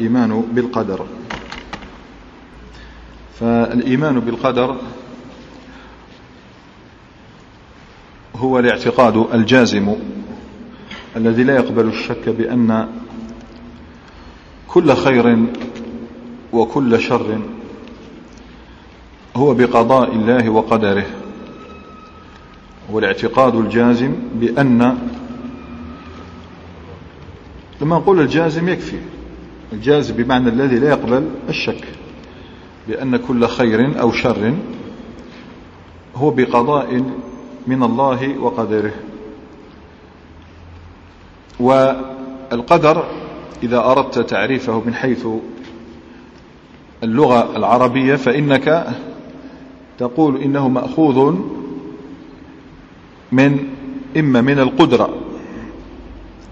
الإيمان بالقدر. فالإيمان بالقدر هو الاعتقاد الجازم الذي لا يقبل الشك بأن كل خير وكل شر هو بقضاء الله وقدره. والاعتقاد الجازم بأن لما نقول الجازم يكفي. الجازم بمعنى الذي لا يقبل الشك بأن كل خير أو شر هو بقضاء من الله وقدره. والقدر إذا أردت تعريفه من حيث اللغة العربية فإنك تقول إنه مأخوذ من إما من القدرة.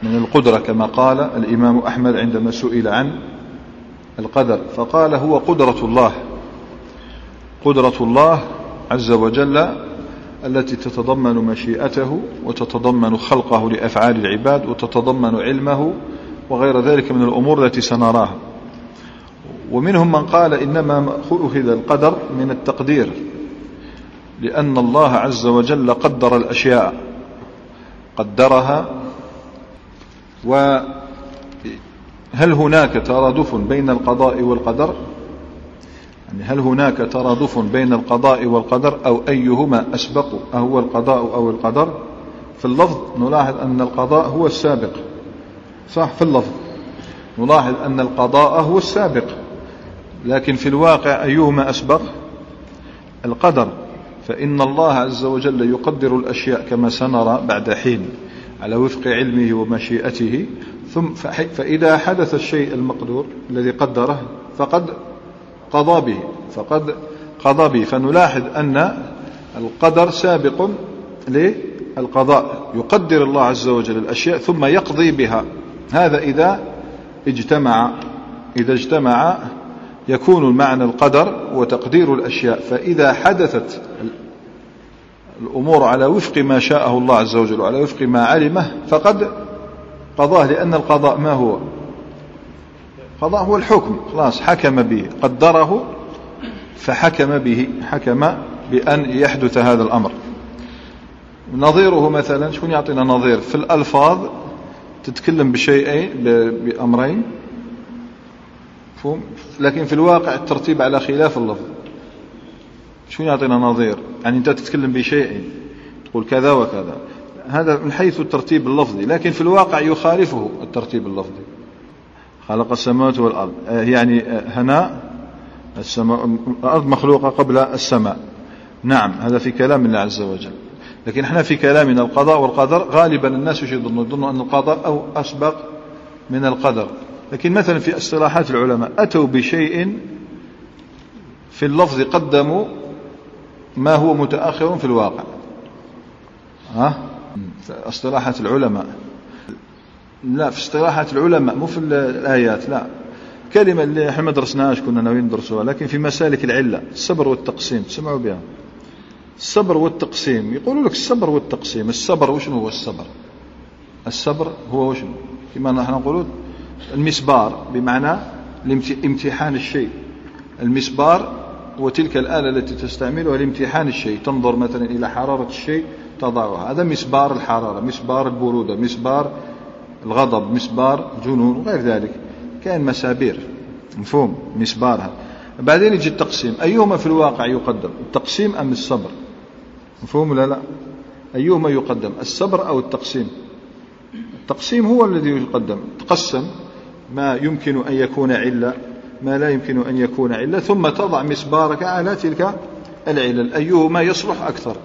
من القدرة كما قال الإمام أحمد عندما سئل عن القدر. فقال هو قدرة الله. قدرة الله عز وجل التي تتضمن مشيئته وتتضمن خلقه لأفعال العباد وتتضمن علمه وغير ذلك من الأمور التي سنراها. ومنهم من قال إنما أخذ القدر من التقدير لأن الله عز وجل قدر الأشياء قدرها وهل هناك ترادف بين القضاء والقدر؟ يعني هل هناك ترادف بين القضاء والقدر أو أيهما أسبق؟ أهو القضاء أو القدر؟ في اللفظ نلاحظ أن القضاء هو السابق. صح؟ في اللفظ نلاحظ أن القضاء هو السابق. لكن في الواقع أيهما أسبق؟ القدر. فإن الله عز وجل يقدر الأشياء كما سنرى بعد حين. على وفق علمه ومشيئته ثم فإذا حدث الشيء المقدور الذي قدره فقد قضى به فقد قضى به. فنلاحظ أن القدر سابق للقضاء. يقدر الله عز وجل الأشياء ثم يقضي بها. هذا إذا اجتمع إذا اجتمع يكون معنى القدر وتقدير الأشياء. فإذا حدثت الأمور على وفق ما شاءه الله عز وجل وعلى وفق ما علمه فقد قضاه لأن القضاء ما هو؟ قضاء هو الحكم خلاص حكم به قدره فحكم به حكم بأن يحدث هذا الأمر. نظيره مثلا شكون يعطينا نظير؟ في الألفاظ تتكلم بشيئين بأمرين لكن في الواقع الترتيب على خلاف اللفظ. شو يعطينا نظير؟ يعني أنت تتكلم بشيء تقول كذا وكذا. هذا من حيث الترتيب اللفظي لكن في الواقع يخالفه الترتيب اللفظي. خلق السماوات والأرض. آه، يعني آه، هنا السماء الأرض مخلوقة قبل السماء. نعم هذا في كلام الله عز وجل. لكن إحنا في كلامنا القضاء والقدر غالبا الناس وش يظنون يظنون أن القضاء أو أسبق من القدر. لكن مثلا في اصطلاحات العلماء أتوا بشيء في اللفظ قدموا ما هو متأخر في الواقع؟ ها؟ اصطلاحات العلماء. لا في اصطلاحات العلماء مو في الآيات لا. كلمة اللي إحنا ما درسناهاش كنا ناويين ندرسوها لكن في مسالك العلة الصبر والتقسيم تسمعوا بها. الصبر والتقسيم يقولوا لك الصبر والتقسيم. الصبر وشنو هو الصبر؟ الصبر هو وشنو كما نحن نقولون المسبار بمعنى امتحان الشيء. المسبار وتلك الآلة التي تستعملها لامتحان الشيء تنظر مثلا إلى حرارة الشيء تضعها. هذا مسبار الحرارة مسبار البرودة مسبار الغضب مسبار الجنون وغير ذلك. كأن مسابير مفهوم؟ مسبارها. بعدين يجي التقسيم. أيهما في الواقع يقدم؟ التقسيم أم الصبر؟ مفهوم ولا لا؟ أيهما يقدم؟ الصبر أو التقسيم؟ التقسيم هو الذي يقدم. تقسم ما يمكن أن يكون علة ما لا يمكن أن يكون علة ثم تضع مسبارك على تلك العلل أيهما يصلح أكثر؟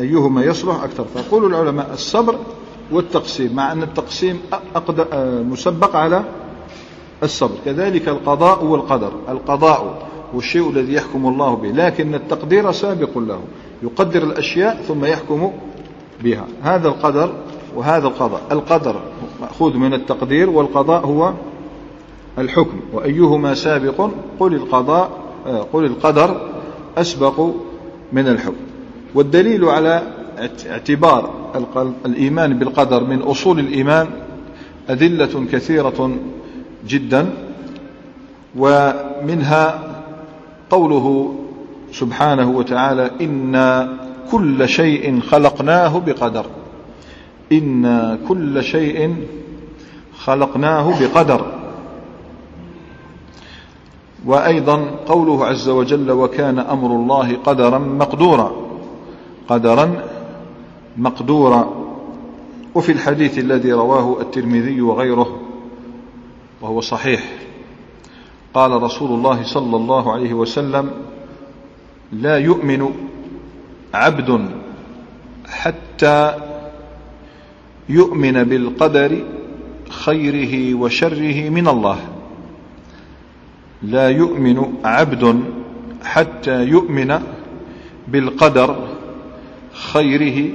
أيهما يصلح أكثر؟ فيقول العلماء الصبر والتقسيم مع أن التقسيم مسبق على الصبر. كذلك القضاء والقدر. القضاء هو الشيء الذي يحكم الله به لكن التقدير سابق له. يقدر الأشياء ثم يحكم بها. هذا القدر وهذا القضاء. القدر مأخوذ من التقدير والقضاء هو الحكم وأيهما سابق؟ قل القضاء آه، قل القدر أسبق من الحكم. والدليل على اعتبار الإيمان بالقدر من أصول الإيمان أدلة كثيرة جدا ومنها قوله سبحانه وتعالى إنا كل شيء خلقناه بقدر. إنا كل شيء خلقناه بقدر. وأيضا قوله عز وجل وكان أمر الله قدرا مقدورا. قدرا مقدورا. وفي الحديث الذي رواه الترمذي وغيره وهو صحيح. قال رسول الله صلى الله عليه وسلم لا يؤمن عبد حتى يؤمن بالقدر خيره وشره من الله. لا يؤمن عبد حتى يؤمن بالقدر خيره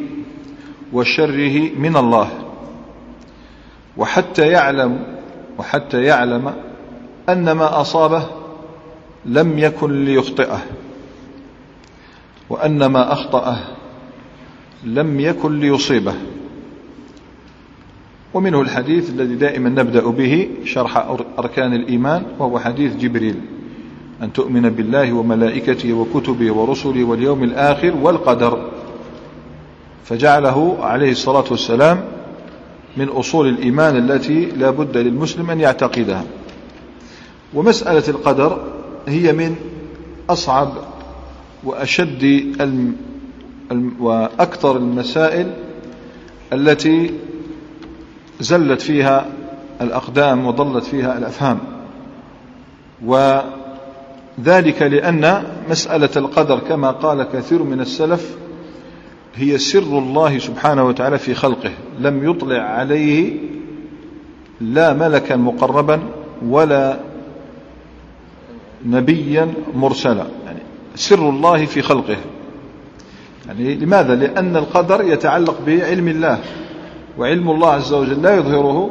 وشره من الله. وحتى يعلم وحتى يعلم أن ما أصابه لم يكن ليخطئه وأن ما أخطأه لم يكن ليصيبه. ومنه الحديث الذي دائما نبدأ به شرح أركان الإيمان وهو حديث جبريل. أن تؤمن بالله وملائكته وكتبه ورسله واليوم الآخر والقدر. فجعله عليه الصلاة والسلام من أصول الإيمان التي لا بد للمسلم أن يعتقدها. ومسألة القدر هي من أصعب وأشد وأكثر المسائل التي زلت فيها الأقدام وضلت فيها الأفهام. وذلك لأن مسألة القدر كما قال كثير من السلف هي سر الله سبحانه وتعالى في خلقه. لم يطلع عليه لا ملكا مقربا ولا نبيا مرسلا. يعني سر الله في خلقه. يعني لماذا؟ لأن القدر يتعلق بعلم الله. وعلم الله عز وجل لا يظهره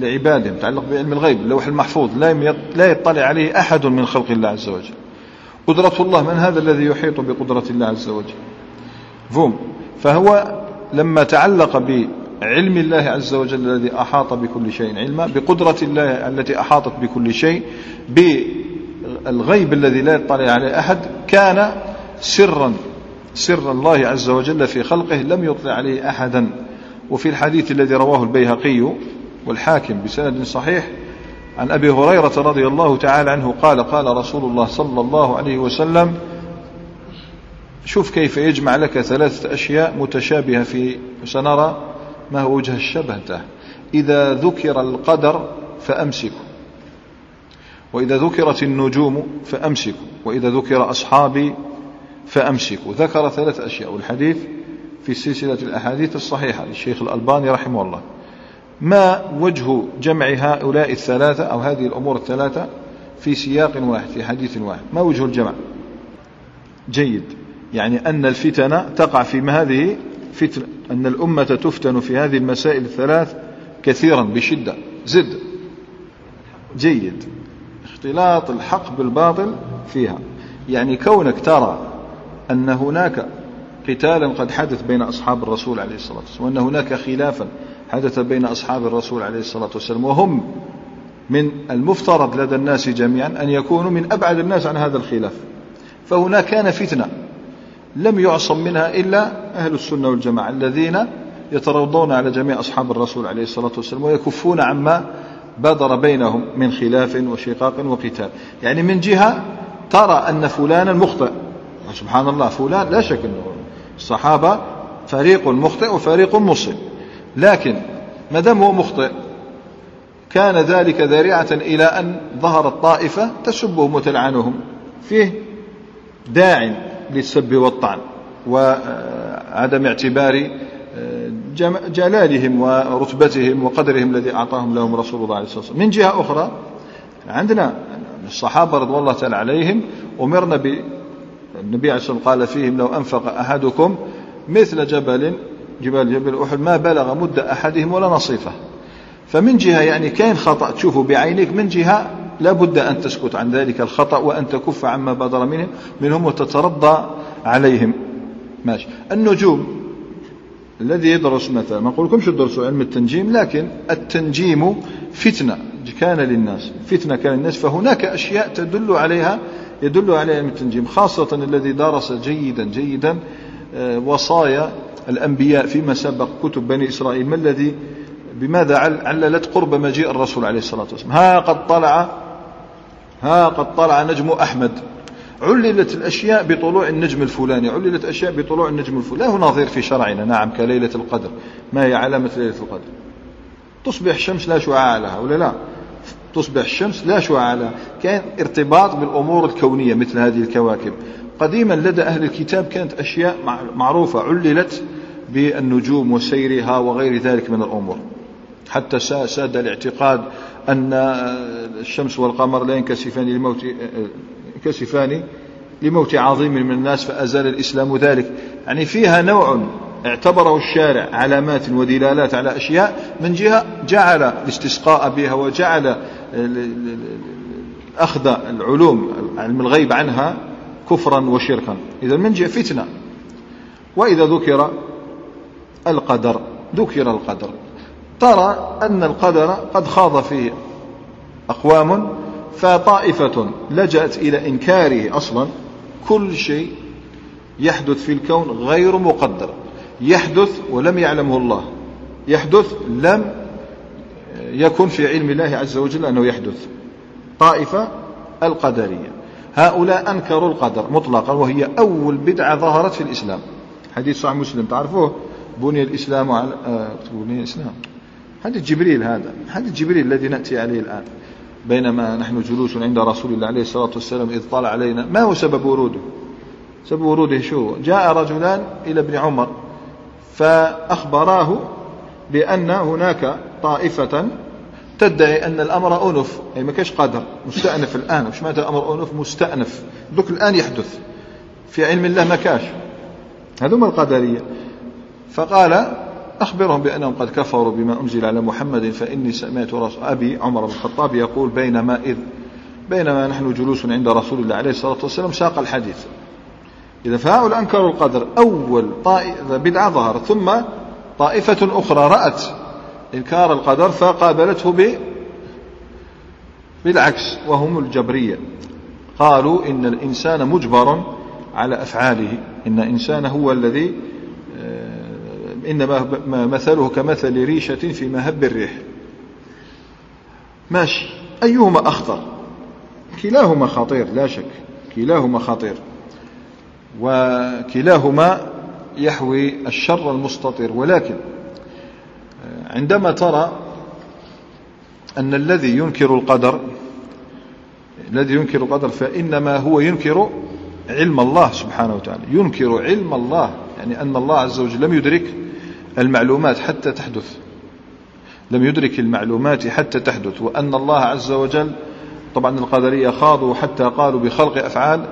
لعباده يتعلق بعلم الغيب اللوح المحفوظ لا يطلع عليه أحد من خلق الله عز وجل. قدرة الله من هذا الذي يحيط بقدرة الله عز وجل؟ فهم. فهو لما تعلق بعلم الله عز وجل الذي أحاط بكل شيء علما بقدرة الله التي أحاطت بكل شيء بالغيب الذي لا يطلع عليه أحد كان سرا سر الله عز وجل في خلقه لم يطلع عليه أحدا. وفي الحديث الذي رواه البيهقي والحاكم بسند صحيح عن أبي هريرة رضي الله تعالى عنه قال قال رسول الله صلى الله عليه وسلم شوف كيف يجمع لك ثلاثة أشياء متشابهة في سنرى ما هو وجه الشبه ده إذا ذكر القدر فأمسكوا. وإذا ذكرت النجوم فأمسكوا. وإذا ذكر أصحابي فأمسكوا. ذكر ثلاث أشياء. والحديث في سلسلة الأحاديث الصحيحة للشيخ الألباني رحمه الله. ما وجه جمع هؤلاء الثلاثة أو هذه الأمور الثلاثة في سياق واحد في حديث واحد؟ ما وجه الجمع؟ جيد. يعني أن الفتن تقع في هذه فتن أن الأمة تفتن في هذه المسائل الثلاث كثيرا بشدة زد. جيد. اختلاط الحق بالباطل فيها. يعني كونك ترى أن هناك قتالا قد حدث بين أصحاب الرسول عليه الصلاة والسلام وأن هناك خلافا حدث بين أصحاب الرسول عليه الصلاة والسلام وهم من المفترض لدى الناس جميعا أن يكونوا من أبعد الناس عن هذا الخلاف. فهنا كان فتنة لم يعصم منها إلا أهل السنة والجماعة الذين يتروضون على جميع أصحاب الرسول عليه الصلاة والسلام ويكفون عما بدر بينهم من خلاف وشقاق وقتال. يعني من جهة ترى أن فلانا مخطئ. سبحان الله فلان لا شك أنه الصحابة فريق مخطئ وفريق مصيب. لكن ما دام هو مخطئ كان ذلك ذريعة إلى أن ظهرت طائفة تسبهم وتلعنهم. فيه داع للسب والطعن وعدم اعتبار آه، جلالهم ورتبتهم وقدرهم الذي أعطاهم لهم رسول الله عليه الصلاة والسلام. من جهة أخرى عندنا الصحابة رضوان الله تعالى عليهم أمرنا النبي عليه الصلاة والسلام قال فيهم لو أنفق أحدكم مثل جبل جبال جبل أحد ما بلغ مد أحدهم ولا نصيفة. فمن جهة يعني كاين خطأ تشوفه بعينيك من جهة لا بد أن تسكت عن ذلك الخطأ وأن تكف عما بدر منهم منهم وتترضى عليهم. ماشي. النجوم الذي يدرس مثلا ما نقول لكمش تدرسوا علم التنجيم لكن التنجيم فتنة كان للناس فتنة كان للناس فهناك أشياء تدل عليها يدل عليها علم التنجيم خاصة الذي درس جيدا جيدا آه، وصايا الأنبياء فيما سبق كتب بني إسرائيل. ما الذي بماذا عللت قرب مجيء الرسول عليه الصلاة والسلام؟ ها قد طلع ها قد طلع نجم أحمد. عللت الأشياء بطلوع النجم الفلاني عللت أشياء بطلوع النجم الفلاني. له نظير في شرعنا نعم كليلة القدر. ما هي علامة ليلة القدر؟ تصبح الشمس لا شعاع لها ولا لا؟ تصبح الشمس لا شعاع لها. كان ارتباط بالأمور الكونية مثل هذه الكواكب. قديما لدى أهل الكتاب كانت أشياء معروفة عللت بالنجوم وسيرها وغير ذلك من الأمور. حتى ساد الاعتقاد أن الشمس والقمر لا ينكسفان لموت ينكسفان لموت عظيم من الناس فأزال الإسلام ذلك. يعني فيها نوع اعتبره الشارع علامات ودلالات على أشياء من جهة جعل الاستسقاء بها وجعل أخذ العلوم علم الغيب عنها كفرا وشركا. إذا من جهة فتنة. وإذا ذكر القدر ذكر القدر. ترى أن القدر قد خاض فيه أقوام فطائفة لجأت إلى إنكاره أصلا. كل شيء يحدث في الكون غير مقدر. يحدث ولم يعلمه الله. يحدث لم يكن في علم الله عز وجل أنه يحدث. طائفة القدرية. هؤلاء أنكروا القدر مطلقا وهي أول بدعة ظهرت في الإسلام. حديث صحيح مسلم تعرفوه؟ بني الإسلام على آه بني الإسلام. حديث جبريل هذا. حديث جبريل الذي نأتي عليه الآن. بينما نحن جلوس عند رسول الله عليه الصلاة والسلام إذ طلع علينا. ما هو سبب وروده؟ سبب وروده شو؟ جاء رجلان إلى ابن عمر. فأخبراه بأن هناك طائفة تدعي أن الأمر أنف. أي ما كاش قدر مستأنف الآن. وش معنى الأمر أنف؟ مستأنف. دوك الآن يحدث. في علم الله ما كاش. هذوما القدرية. فقال أخبرهم بأنهم قد كفروا بما أنزل على محمد فإني سمعت أبي عمر بن الخطاب يقول بينما إذ بينما نحن جلوس عند رسول الله عليه الصلاة والسلام ساق الحديث. إذا فهؤلاء أنكروا القدر أول طائفة بدعة ظهرت ثم طائفة أخرى رأت إنكار القدر فقابلته ب بالعكس وهم الجبرية. قالوا إن الإنسان مجبر على أفعاله إن الإنسان هو الذي آه، إنما مثله كمثل ريشة في مهب الريح. ماشي. أيهما أخطر؟ كلاهما خطير لا شك. كلاهما خطير. وكلاهما يحوي الشر المستطير. ولكن آه، عندما ترى أن الذي ينكر القدر الذي ينكر القدر فإنما هو ينكر علم الله سبحانه وتعالى. ينكر علم الله يعني أن الله عز وجل لم يدرك المعلومات حتى تحدث. لم يدرك المعلومات حتى تحدث. وأن الله عز وجل طبعا القدرية خاضوا حتى قالوا بخلق أفعال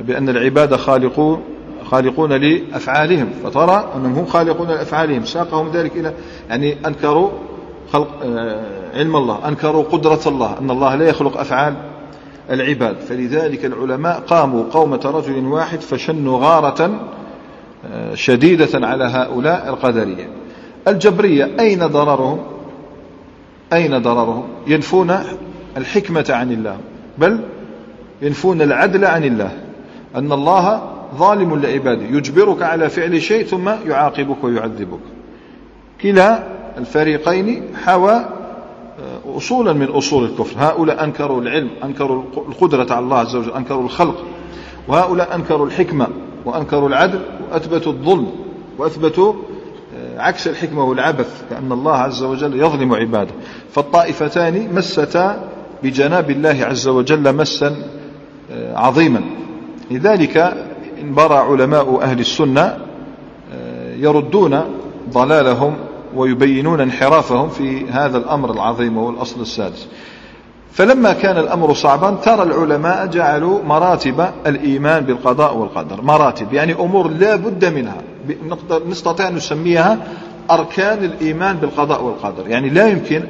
بأن العباد خالقون خالقون لأفعالهم فترى أنهم هم خالقون لأفعالهم ساقهم ذلك إلى يعني أنكروا خلق آه، علم الله أنكروا قدرة الله أن الله لا يخلق أفعال العباد. فلذلك العلماء قاموا قومة رجل واحد فشنوا غارة آه، شديدة على هؤلاء القدرية. الجبرية أين ضررهم؟ أين ضررهم؟ ينفون الحكمة عن الله بل ينفون العدل عن الله. أن الله ظالم لعباده يجبرك على فعل شيء ثم يعاقبك ويعذبك. كلا الفريقين حوى آه، أصولا من أصول الكفر. هؤلاء أنكروا العلم أنكروا القدرة على الله عز وجل أنكروا الخلق. وهؤلاء أنكروا الحكمة وأنكروا العدل وأثبتوا الظلم وأثبتوا آه، عكس الحكمة والعبث كأن الله عز وجل يظلم عباده. فالطائفتان مستا بجناب الله عز وجل مسا آه، عظيما. لذلك انبرى علماء أهل السنة آه، يردون ضلالهم ويبينون انحرافهم في هذا الأمر العظيم وهو الأصل السادس. فلما كان الأمر صعبا ترى العلماء جعلوا مراتب الإيمان بالقضاء والقدر. مراتب يعني أمور لا بد منها. نستطيع أن نسميها أركان الإيمان بالقضاء والقدر. يعني لا يمكن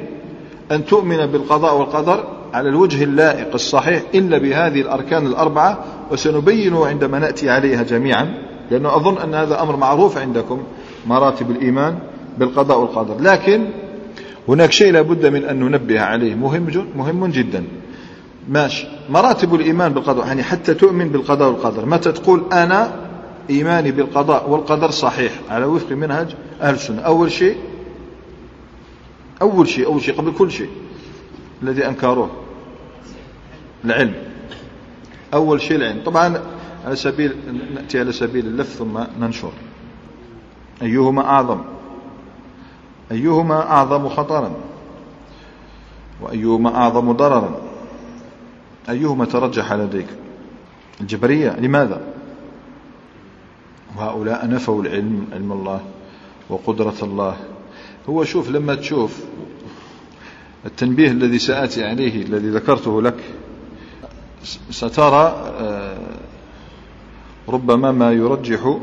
أن تؤمن بالقضاء والقدر على الوجه اللائق الصحيح إلا بهذه الأركان الأربعة وسنبينه عندما نأتي عليها جميعا لأنه أظن أن هذا أمر معروف عندكم مراتب الإيمان بالقضاء والقدر. لكن هناك شيء لابد من أن ننبه عليه. مهم مهم جدا. ماشي. مراتب الإيمان بالقضاء يعني حتى تؤمن بالقضاء والقدر. متى تقول أنا إيماني بالقضاء والقدر صحيح؟ على وفق منهج أهل السنة. أول شيء أول شيء أول شيء قبل كل شيء الذي أنكروه. العلم. أول شيء العلم. طبعا على سبيل نأتي على سبيل اللف ثم ننشر. أيهما أعظم؟ أيهما أعظم خطرا؟ وأيهما أعظم ضررا؟ أيهما ترجح لديك؟ الجبرية لماذا؟ وهؤلاء نفوا العلم علم الله وقدرة الله. هو شوف لما تشوف التنبيه الذي سآتي عليه الذي ذكرته لك سترى آه، ربما ما يرجح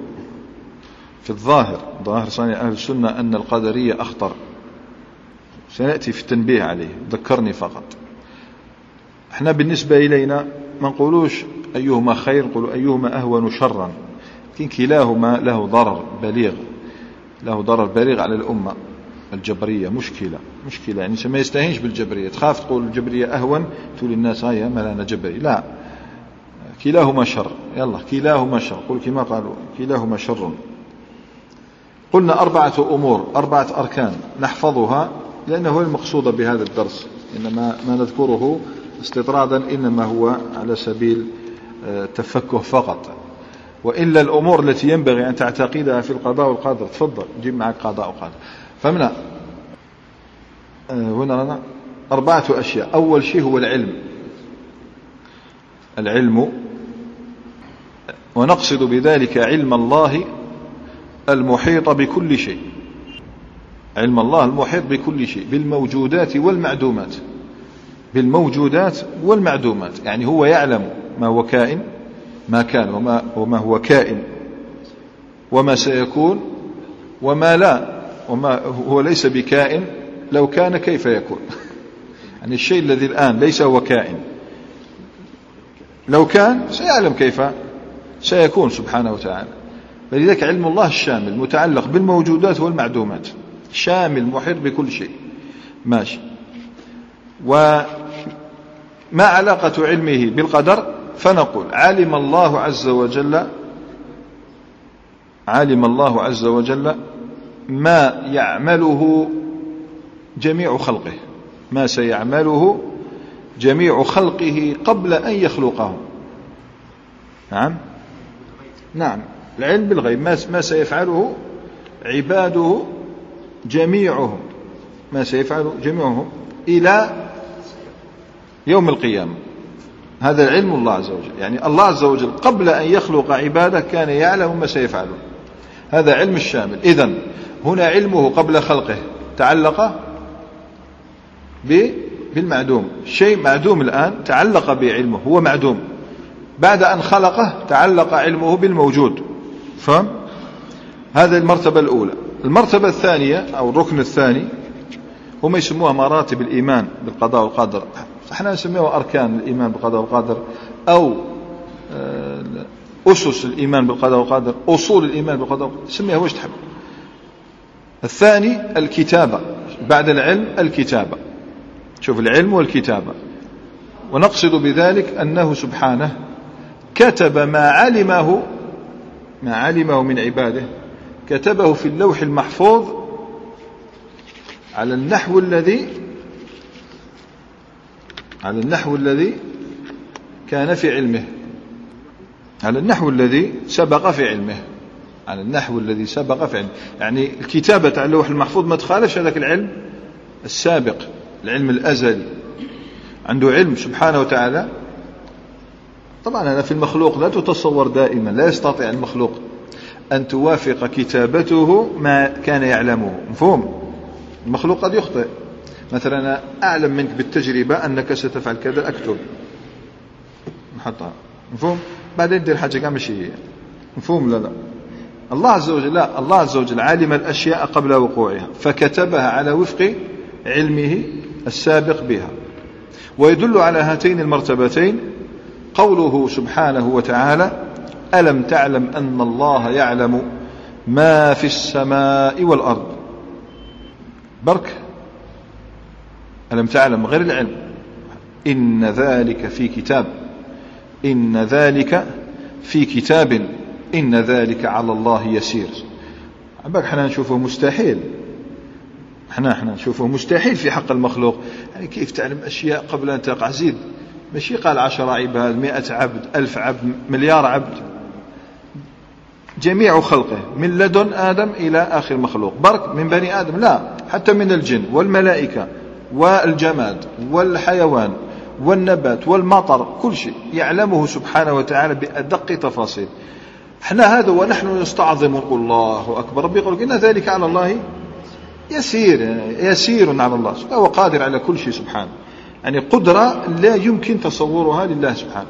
في الظاهر ظاهر صانع أهل السنة أن القدرية أخطر. سنأتي في التنبيه عليه ذكرني فقط. إحنا بالنسبة إلينا ما نقولوش أيهما خير نقول أيهما أهون شرا. لكن كلاهما له ضرر بليغ له ضرر بليغ على الأمة. الجبرية مشكلة مشكلة. يعني ما يستهينش بالجبرية. تخاف تقول الجبرية أهون تقول الناس هيا ما أنا جبري لا. كلاهما شر. يلا كلاهما شر. قل كما قالوا كلاهما شر. قلنا أربعة أمور أربعة أركان نحفظها لأنه المقصود بهذا الدرس. إنما ما نذكره استطرادا إنما هو على سبيل آه، تفكه فقط. وإلا الأمور التي ينبغي أن تعتقدها في القضاء والقدر. تفضل جيب معك قضاء وقدر. فمنا آه، هنا أربعة أشياء. أول شيء هو العلم. العلم ونقصد بذلك علم الله المحيط بكل شيء. علم الله المحيط بكل شيء. بالموجودات والمعدومات. بالموجودات والمعدومات. يعني هو يعلم ما هو كائن ما كان وما, وما هو كائن. وما سيكون وما لا. وما هو ليس بكائن لو كان كيف يكون؟ يعني الشيء الذي الآن ليس هو كائن. لو كان سيعلم كيف سيكون سبحانه وتعالى. فلذلك علم الله الشامل متعلق بالموجودات والمعدومات. شامل محيط بكل شيء. ماشي. وما علاقة علمه بالقدر؟ فنقول علم الله عز وجل علم الله عز وجل ما يعمله جميع خلقه. ما سيعمله جميع خلقه قبل أن يخلقهم نعم؟ نعم. العلم بالغيب. ما سيفعله عباده جميعهم. ما سيفعله جميعهم إلى يوم القيامة. هذا العلم الله عز وجل. يعني الله عز وجل قبل أن يخلق عباده كان يعلم ما سيفعله. هذا علم الشامل. إذا هنا علمه قبل خلقه تعلق بالمعدوم. شيء معدوم الآن تعلق بعلمه هو معدوم. بعد أن خلقه تعلق علمه بالموجود. فهم؟ هذه المرتبة الأولى. المرتبة الثانية أو الركن الثاني هم يسموها مراتب الإيمان بالقضاء والقدر. إحنا نسميها أركان الإيمان بالقضاء والقدر أو آه، أسس الإيمان بالقضاء والقدر أصول الإيمان بالقضاء والقدر. سميها وش تحب. الثاني الكتابة بعد العلم الكتابة. شوف العلم والكتابة. ونقصد بذلك أنه سبحانه كتب ما علمه ما علمه من عباده كتبه في اللوح المحفوظ على النحو الذي على النحو الذي كان في علمه على النحو الذي سبق في علمه. على النحو الذي سبق في علمه يعني الكتابة على اللوح المحفوظ ما تخالفش هذاك العلم السابق العلم الأزلي. عنده علم سبحانه وتعالى. طبعا هذا في المخلوق لا تتصور دائما لا يستطيع المخلوق أن توافق كتابته ما كان يعلمه. مفهوم؟ المخلوق قد يخطئ. مثلا أنا أعلم منك بالتجربة أنك ستفعل كذا أكتب. نحطها مفهوم؟ بعدين دير حاجة كامل شيء مفهوم لا لا؟ الله عز وجل لا الله عز وجل علم الأشياء قبل وقوعها فكتبها على وفق علمه السابق بها. ويدل على هاتين المرتبتين قوله سبحانه وتعالى ألم تعلم أن الله يعلم ما في السماء والأرض؟ برك. ألم تعلم؟ غير العلم. إن ذلك في كتاب. إن ذلك في كتاب. إن ذلك على الله يسير. عباك إحنا نشوفه مستحيل. إحنا إحنا نشوفه مستحيل في حق المخلوق. يعني كيف تعلم أشياء قبل أن تقع؟ زيد ماشي قال عشرة عباد مئة عبد ألف عبد مليار عبد. جميع خلقه من لدن آدم إلى آخر مخلوق. برك من بني آدم؟ لا حتى من الجن والملائكة والجماد والحيوان والنبات والمطر كل شيء يعلمه سبحانه وتعالى بأدق تفاصيل. إحنا هذا ونحن نستعظم ونقول الله أكبر. ربي يقول إن ذلك على الله يسير يسير على الله هو قادر على كل شيء سبحانه. يعني قدرة لا يمكن تصورها لله سبحانه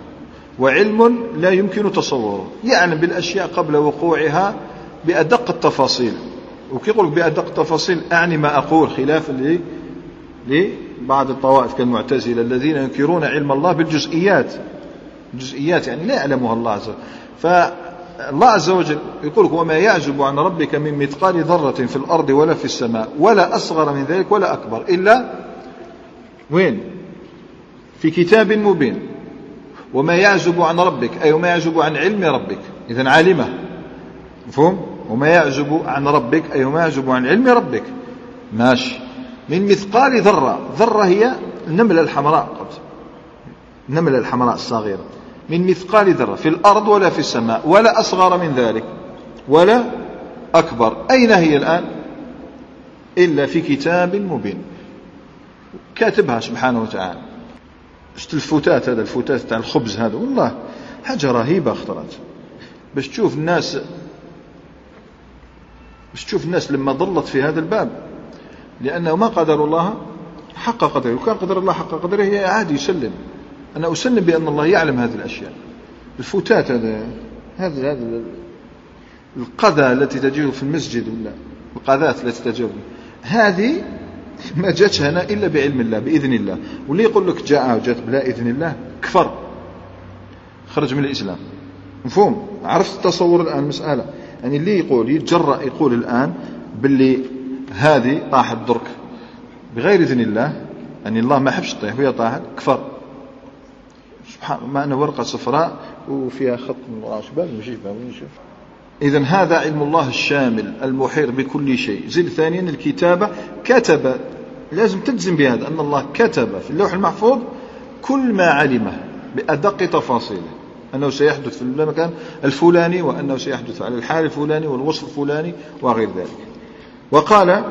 وعلم لا يمكن تصوره. يعلم بالأشياء قبل وقوعها بأدق التفاصيل. وكي يقول بأدق التفاصيل أعني ما أقول خلافا لبعض الطوائف كالمعتزلة الذين ينكرون علم الله بالجزئيات. الجزئيات يعني لا يعلمها الله عز وجل. فالله عز وجل يقول وما يعزب عن ربك من مثقال ذرة في الأرض ولا في السماء ولا أصغر من ذلك ولا أكبر. إلا وين؟ في كتاب مبين. وما يعزب عن ربك أي وما يعزب عن علم ربك. إذا عالمة. مفهوم؟ وما يعزب عن ربك أي وما يعزب عن علم ربك. ماشي. من مثقال ذرة. ذرة هي النملة الحمراء. النملة الحمراء الصغيرة. من مثقال ذرة في الأرض ولا في السماء ولا أصغر من ذلك ولا أكبر. أين هي الآن؟ إلا في كتاب مبين. كاتبها سبحانه وتعالى. شفت الفوتات هذا الفوتات تاع الخبز هذا؟ والله حاجة رهيبة اخترت باش تشوف الناس باش تشوف الناس لما ضلت في هذا الباب. لأنه ما قدر الله حق قدره. وكان قدر الله حق قدره هي عادي يسلم. أنا أسلم بأن الله يعلم هذه الأشياء. الفوتات هذا هذا هذا القذى التي تجده في المسجد ولا القذات التي تجده هذه ما جاتش هنا إلا بعلم الله بإذن الله. واللي يقول لك جاء وجات بلا إذن الله كفر. خرج من الإسلام. مفهوم؟ عرفت التصور الآن مسألة. يعني اللي يقول يتجرأ يقول الآن باللي هذه طاحت درك. بغير إذن الله يعني الله ما حبش تطيح وهي طاحت كفر. سبحان ما أنا ورقة صفراء. وفيها خط من وراء شباب نجيب ونشوف إذا هذا علم الله الشامل المحيط بكل شيء. زد ثانيا الكتابة كتب. لازم تجزم بهذا أن الله كتب في اللوح المحفوظ كل ما علمه بأدق تفاصيله. أنه سيحدث في المكان الفلاني وأنه سيحدث على الحال الفلاني والوصف الفلاني وغير ذلك. وقال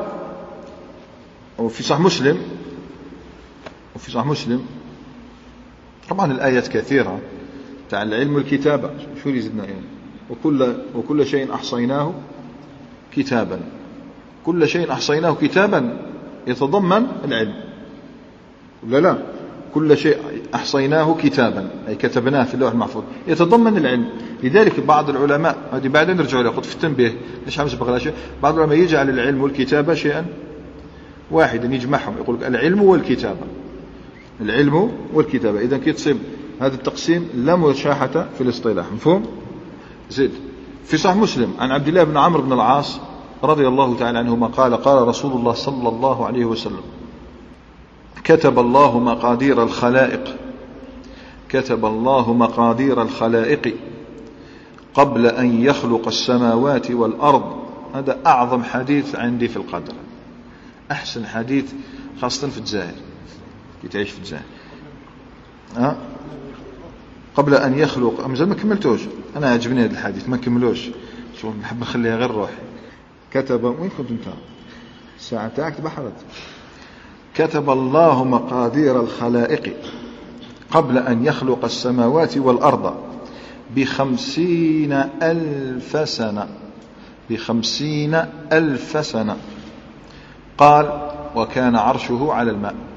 وفي صح مسلم وفي صح مسلم طبعا الآيات كثيرة. تاع العلم الكتابة شو اللي زدنا يعني وكل, وكل شيء أحصيناه كتابا. كل شيء أحصيناه كتابا. يتضمن العلم. ولا لا؟ كل شيء أحصيناه كتابا. أي كتبناه في اللوح المحفوظ. يتضمن العلم. لذلك بعض العلماء هذه بعدين نرجع لها قلت في التنبيه. ليش عم شيء بعض العلماء يجعل العلم والكتابة شيئا واحدا يجمعهم. يقول العلم والكتابة. العلم والكتابة. إذا كي تصيب هذا التقسيم لا مشاحة في الاصطلاح مفهوم؟ زيد. في صحيح مسلم عن عبد الله بن عمرو بن العاص رضي الله تعالى عنهما قال قال رسول الله صلى الله عليه وسلم كتب الله مقادير الخلائق. كتب الله مقادير الخلائق قبل أن يخلق السماوات والأرض. هذا أعظم حديث عندي في القدر. أحسن حديث خاصة في الجزائر. كي تعيش في الجزائر أه؟ قبل أن يخلق مازال ما كملتوش؟ أنا عجبني هذا الحديث ما كملوش. شوف نحب نخليها غير روحي. كتب وين كنت أنت؟ الساعة تاعك تبحرت. كتب الله مقادير الخلائق قبل أن يخلق السماوات والأرض بخمسين ألف سنة. بخمسين ألف سنة. قال وكان عرشه على الماء.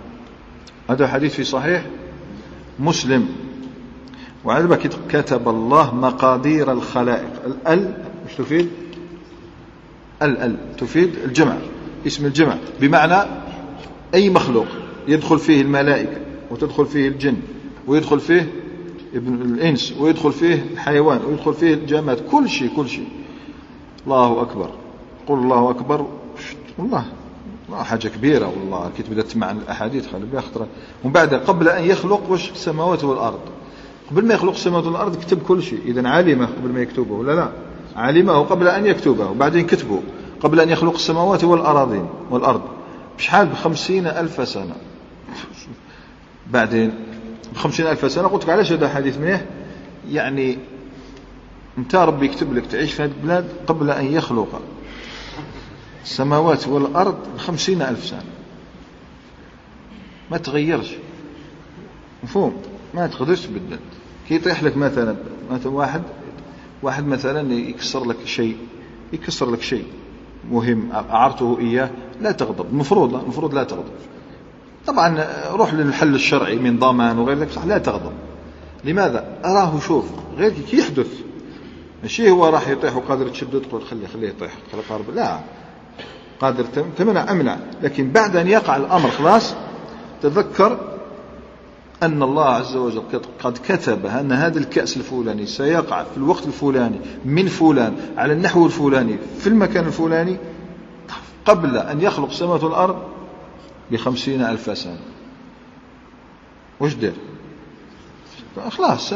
هذا حديث في صحيح مسلم. وعلى كتب الله مقادير الخلائق. الأل مش تفيد؟ ال ال تفيد الجمع اسم الجمع. بمعنى أي مخلوق يدخل فيه الملائكة وتدخل فيه الجن ويدخل فيه ابن الإنس ويدخل فيه الحيوان ويدخل فيه الجماد. كل شيء كل شيء. الله أكبر. قل الله أكبر. الله حاجة كبيرة والله. كي تبدأ تسمع عن الأحاديث خلي بها خطرة. ومن بعد قبل أن يخلق واش السماوات والأرض؟ قبل ما يخلق السماوات والأرض كتب كل شيء. إذا علمه قبل ما يكتبه ولا لا؟ علمه قبل أن يكتبه وبعدين كتبه. قبل أن يخلق السماوات والأراضين والأرض. بشحال؟ بخمسين ألف سنة. بعدين بخمسين ألف سنة قلت لك علاش هذا حديث منيح؟ يعني انت ربي يكتب لك تعيش في هذه البلاد قبل أن يخلق. السماوات والأرض بخمسين ألف سنة. ما تغيرش. مفهوم. ما تقدرش تبدل كي يطيح لك مثلا مثلا واحد واحد مثلا يكسر لك شيء يكسر لك شيء مهم أعرته إياه لا تغضب. المفروض لا المفروض لا تغضب. طبعا روح للحل الشرعي من ضمان وغير ذلك صح لا تغضب. لماذا؟ أراه شوف. غير كي يحدث. ماشي هو راح يطيح وقادر تشده تقول خليه خليه يطيح. خليه قارب. لا. قادر تمنع امنع لكن بعد أن يقع الأمر خلاص تذكر أن الله عز وجل قد كتب أن هذا الكأس الفلاني سيقع في الوقت الفلاني من فلان على النحو الفلاني في المكان الفلاني قبل أن يخلق سماوات الأرض بخمسين ألف سنة. وش دير؟ خلاص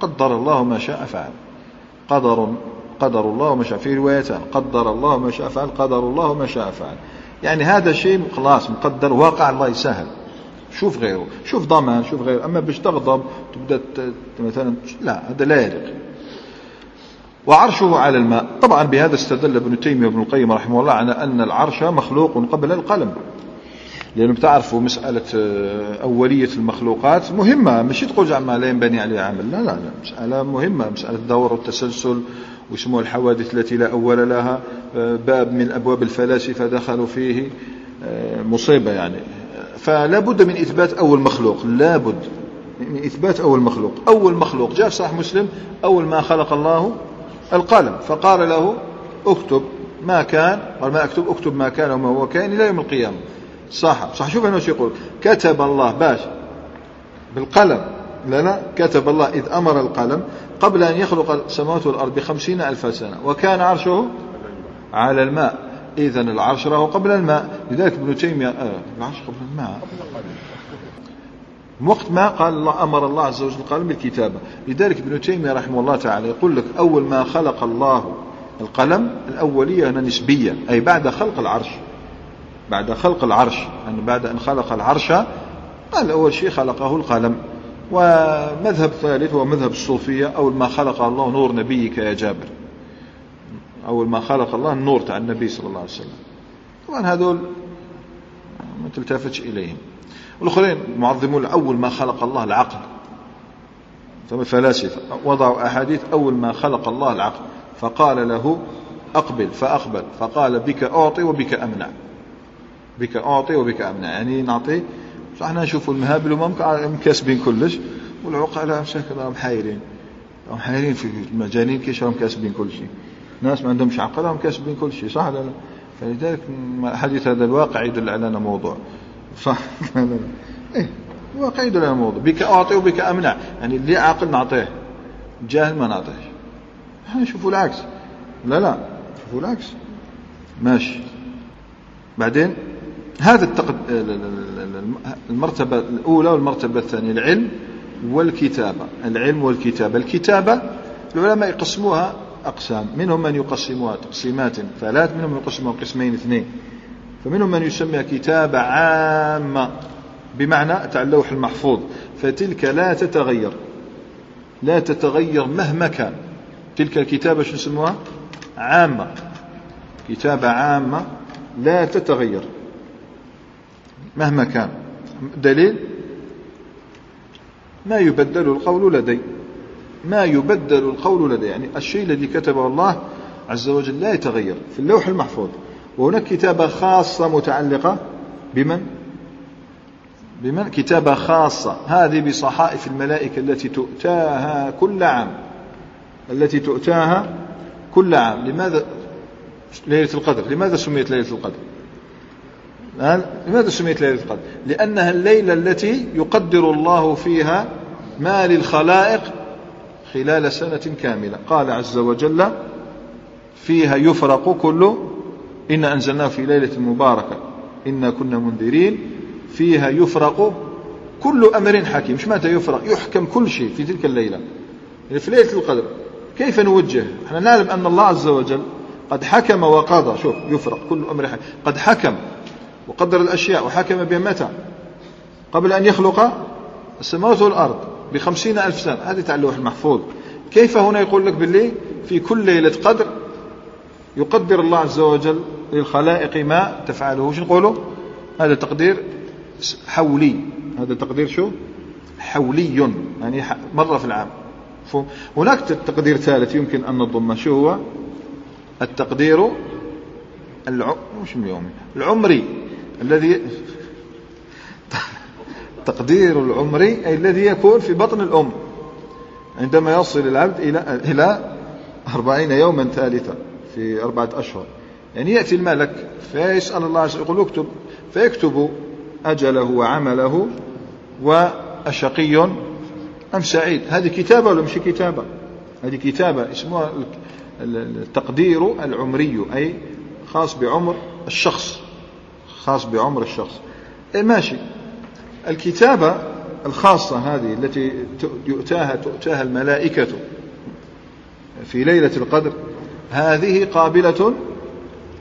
قدر الله ما شاء فعل. قدر قدر الله ما شاء في روايتان قدر الله ما شاء فعل قدر الله ما شاء فعل. يعني هذا شيء خلاص مقدر واقع الله يسهل. شوف غيره شوف ضمان شوف غيره. أما باش تغضب تبدأ مثلا لا هذا لا يليق. وعرشه على الماء. طبعا بهذا استدل ابن تيمية وابن القيم رحمه الله على أن العرش مخلوق قبل القلم. لأنه بتعرفوا مسألة آه، أولية المخلوقات مهمة. مش تقول زعما لا ينبني عليه عمل. لا لا لا مسألة مهمة مسألة الدور والتسلسل. ويسموها الحوادث التي لا أول لها آه، باب من أبواب الفلاسفة دخلوا فيه آه، مصيبة يعني. فلا بد من إثبات أول مخلوق لا بد من إثبات أول مخلوق. أول مخلوق جاء في صحيح مسلم أول ما خلق الله القلم فقال له اكتب ما كان قال ما أكتب اكتب ما كان وما هو كائن إلى يوم القيامة. صح صح. شوف هنا وش يقول؟ كتب الله باش بالقلم. لا لا كتب الله إذ أمر القلم. قبل أن يخلق السماوات والأرض بخمسين ألف سنة. وكان عرشه على الماء. إذا العرش راه قبل الماء. لذلك ابن تيمية آه العرش قبل الماء. وقت ما قال الله أمر الله عز وجل القلم بالكتابة. لذلك ابن تيمية رحمه الله تعالى يقول لك أول ما خلق الله القلم الأولية هنا نسبية أي بعد خلق العرش. بعد خلق العرش. يعني بعد أن خلق العرش قال أول شيء خلقه القلم. ومذهب ثالث هو مذهب الصوفية. أول ما خلق الله نور نبيك يا جابر. أول ما خلق الله النور تاع النبي صلى الله عليه وسلم. طبعا هذول ما تلتفتش إليهم. والآخرين معظمون أول ما خلق الله العقل. ثم فلاسفة. وضعوا أحاديث أول ما خلق الله العقل. فقال له أقبل فأقبل. فقال بك أعطي وبك أمنع. بك أعطي وبك أمنع. يعني نعطي إحنا نشوفوا المهابل وما مكاسبين كلش والعقلاء هكذا محايرين محايرين في المجانين كيش راهم كاسبين كل شيء. ناس ما عندهمش عقل راهم كاسبين كل شيء صح لا؟ فلذلك حديث هذا الواقع يدل على موضوع. صح إيه الواقع يدل على موضوع. بك أعطي وبك أمنع. يعني اللي عاقل نعطيه جاهل ما نعطيه إحنا نشوفوا العكس. لا لا شوفوا العكس. ماشي. بعدين؟ هذا التقد... المرتبة الأولى والمرتبة الثانية العلم والكتابة. العلم والكتابة. الكتابة العلماء يقسموها أقسام. منهم من يقسموها تقسيمات ثلاث منهم من يقسموها قسمين اثنين. فمنهم من يسميها كتابة عامة بمعنى تاع اللوح المحفوظ. فتلك لا تتغير. لا تتغير مهما كان. تلك الكتابة شو نسموها؟ عامة. كتابة عامة لا تتغير. مهما كان. دليل؟ ما يبدل القول لدي. ما يبدل القول لدي. يعني الشيء الذي كتبه الله عز وجل لا يتغير في اللوح المحفوظ. وهناك كتابة خاصة متعلقة بمن؟ بمن؟ كتابة خاصة. هذه بصحائف الملائكة التي تؤتاها كل عام. التي تؤتاها كل عام. لماذا؟ ليلة القدر. لماذا سميت ليلة القدر؟ لماذا سميت ليلة القدر؟ لأنها الليلة التي يقدر الله فيها ما للخلائق خلال سنة كاملة. قال عز وجل فيها يفرق كل إن أنزلناه في ليلة مباركة. إنا كنا منذرين. فيها يفرق كل أمر حكيم. مش متى يفرق يحكم كل شيء في تلك الليلة. يعني في ليلة القدر كيف نوجه إحنا نعلم أن الله عز وجل قد حكم وقضى. شوف يفرق كل أمر حكيم. قد حكم وقدر الأشياء وحكم بها متى قبل أن يخلق السماوات والأرض بخمسين ألف سنة. هذه تاع اللوح المحفوظ. كيف هنا يقول لك باللي في كل ليلة قدر يقدر الله عز وجل للخلائق ما تفعله؟ شو نقوله؟ هذا تقدير حولي. هذا تقدير شو؟ حولي. يعني مرة في العام. هناك تقدير ثالث يمكن أن نضمه. شو هو؟ التقدير. مش اليومي العمري. الذي تقدير العمري أي الذي يكون في بطن الأم. عندما يصل العبد إلى إلى أربعين يوما ثالثا في أربعة أشهر. يعني يأتي الملك فيسأل الله يقول اكتب فيكتب أجله وعمله وأشقي أم سعيد. هذه كتابة ولا مش كتابة؟ هذه كتابة اسمها التقدير العمري أي خاص بعمر الشخص. خاص بعمر الشخص. إيه ماشي. الكتابة الخاصة هذه التي يؤتاها تؤتاها الملائكة في ليلة القدر هذه قابلة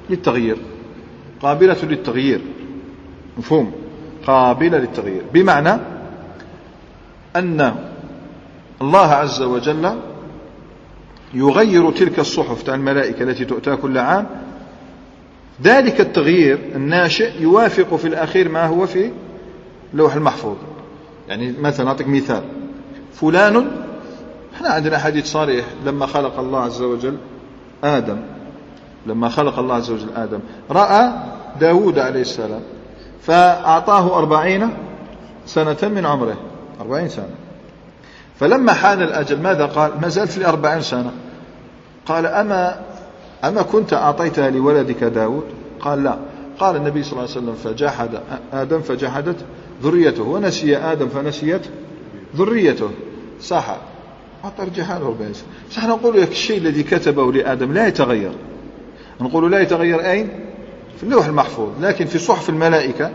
للتغيير. قابلة للتغيير. مفهوم؟ قابلة للتغيير. بمعنى أن الله عز وجل يغير تلك الصحف تاع الملائكة التي تؤتى كل عام ذلك التغيير الناشئ يوافق في الأخير ما هو في اللوح المحفوظ. يعني مثلا أعطيك مثال. فلان إحنا عندنا حديث صريح. لما خلق الله عز وجل آدم لما خلق الله عز وجل آدم رأى داود عليه السلام فأعطاه أربعين سنة من عمره. أربعين سنة. فلما حان الأجل ماذا قال؟ ما زالت لي أربعين سنة. قال أما أما كنت أعطيتها لولدك داود؟ قال لا. قال النبي صلى الله عليه وسلم فجحد آدم فجحدت ذريته ونسي آدم فنسيت ذريته. صح. أعطى له 40 سنة صح نقول لك الشيء الذي كتبه لآدم لا يتغير. نقول لا يتغير أين؟ في اللوح المحفوظ. لكن في صحف الملائكة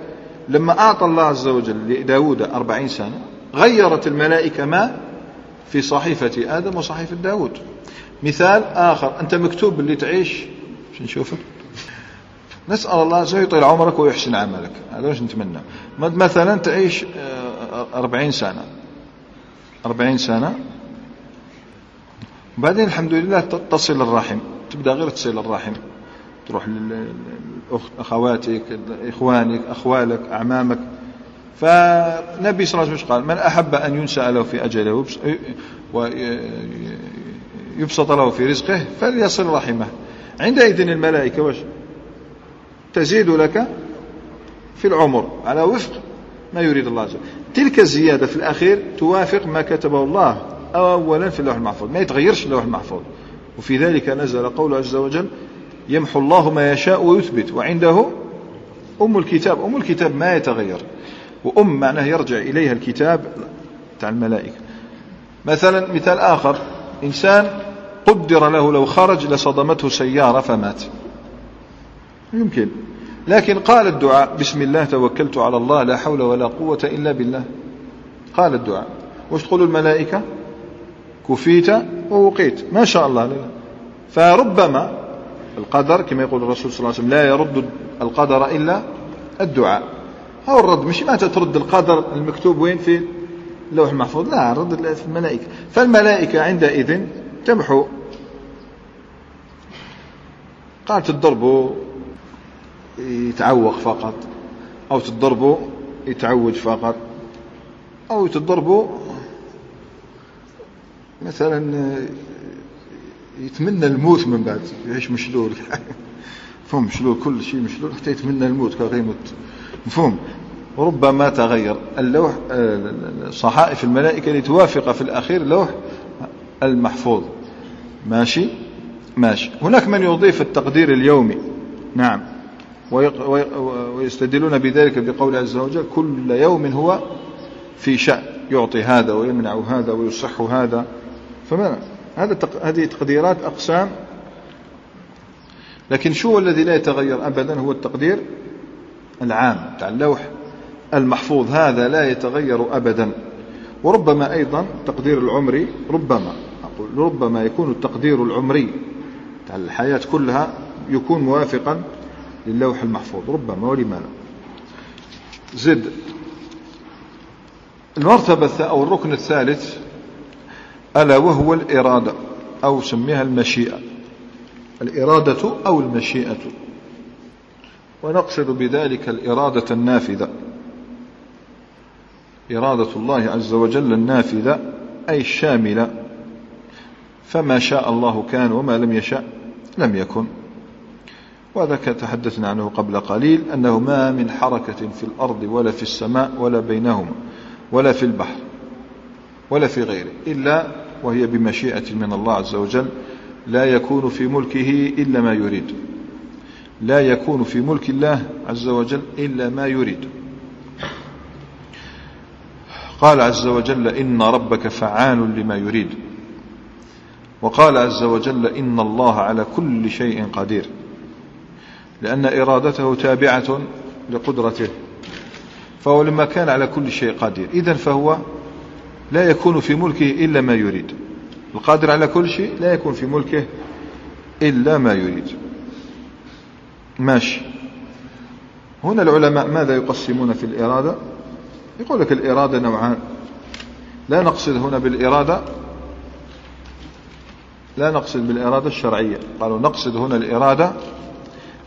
لما أعطى الله عز وجل لداود أربعين سنة غيرت الملائكة ما؟ في صحيفة آدم وصحيفة داود. مثال آخر. أنت مكتوب اللي تعيش. شو نشوفك؟ نسأل الله أن يطيل عمرك ويحسن عملك. هذا وش نتمنى. مثلا تعيش آه، أربعين سنة. أربعين سنة. بعدين الحمد لله تصل الرحم. تبدأ غير تصل الرحم. تروح لأخواتك إخوانك أخوالك أعمامك. فالنبي صلى الله عليه وسلم قال من أحب أن ينسى له في أجله ويبسط له في رزقه فليصل رحمه. عندئذ الملائكة وش؟ تزيد لك في العمر على وفق ما يريد الله عز وجل. تلك الزيادة في الأخير توافق ما كتبه الله أولا في اللوح المحفوظ. ما يتغيرش اللوح المحفوظ. وفي ذلك نزل قول عز وجل يمحو الله ما يشاء ويثبت. وعنده أم الكتاب. أم الكتاب ما يتغير. وأم معناه يرجع إليها الكتاب تاع الملائكة. مثلا مثال آخر. إنسان قدر له لو خرج لصدمته سيارة فمات. يمكن. لكن قال الدعاء بسم الله توكلت على الله لا حول ولا قوة إلا بالله. قال الدعاء. وش تقول الملائكة؟ كفيت ووقيت. ما شاء الله لا. فربما القدر كما يقول الرسول صلى الله عليه وسلم لا يرد القدر إلا الدعاء. هو الرد مش ما ترد القدر المكتوب وين؟ في اللوح المحفوظ لا رد الملائكة. فالملائكة عندئذ تمحو قال تضربوا يتعوق فقط أو تضربوا يتعوج فقط أو تضربوا مثلا يتمنى الموت من بعد يعيش مشلول؟ فهم مشلول كل شيء مشلول حتى يتمنى الموت كغيموت مفهوم؟ ربما تغير اللوح صحائف الملائكة لتوافق في الأخير لوح المحفوظ. ماشي؟ ماشي. هناك من يضيف التقدير اليومي. نعم. ويستدلون بذلك بقول عز وجل كل يوم هو في شأن. يعطي هذا ويمنع هذا ويصح هذا. فما هذا هذه تقديرات أقسام. لكن شو الذي لا يتغير أبدا؟ هو التقدير العام. تاع اللوح المحفوظ هذا لا يتغير أبدا. وربما أيضا التقدير العمري ربما أقول ربما يكون التقدير العمري. الحياة كلها يكون موافقا للوح المحفوظ. ربما ولما لا زد المرتبة أو الركن الثالث ألا وهو الإرادة أو سميها المشيئة. الإرادة أو المشيئة. ونقصد بذلك الإرادة النافذة. إرادة الله عز وجل النافذة أي الشاملة. فما شاء الله كان وما لم يشاء لم يكن. وهذا تحدثنا عنه قبل قليل أنه ما من حركة في الأرض ولا في السماء ولا بينهما ولا في البحر ولا في غيره إلا وهي بمشيئة من الله عز وجل لا يكون في ملكه إلا ما يريد. لا يكون في ملك الله عز وجل إلا ما يريد. قال عز وجل إن ربك فعال لما يريد. وقال عز وجل إن الله على كل شيء قدير. لأن إرادته تابعة لقدرته فهو لما كان على كل شيء قدير. إذن فهو لا يكون في ملكه إلا ما يريد. القادر على كل شيء لا يكون في ملكه إلا ما يريد. ماشي. هنا العلماء ماذا يقسمون في الإرادة؟ يقول لك الإرادة نوعان. لا نقصد هنا بالإرادة لا نقصد بالإرادة الشرعية. قالوا نقصد هنا الإرادة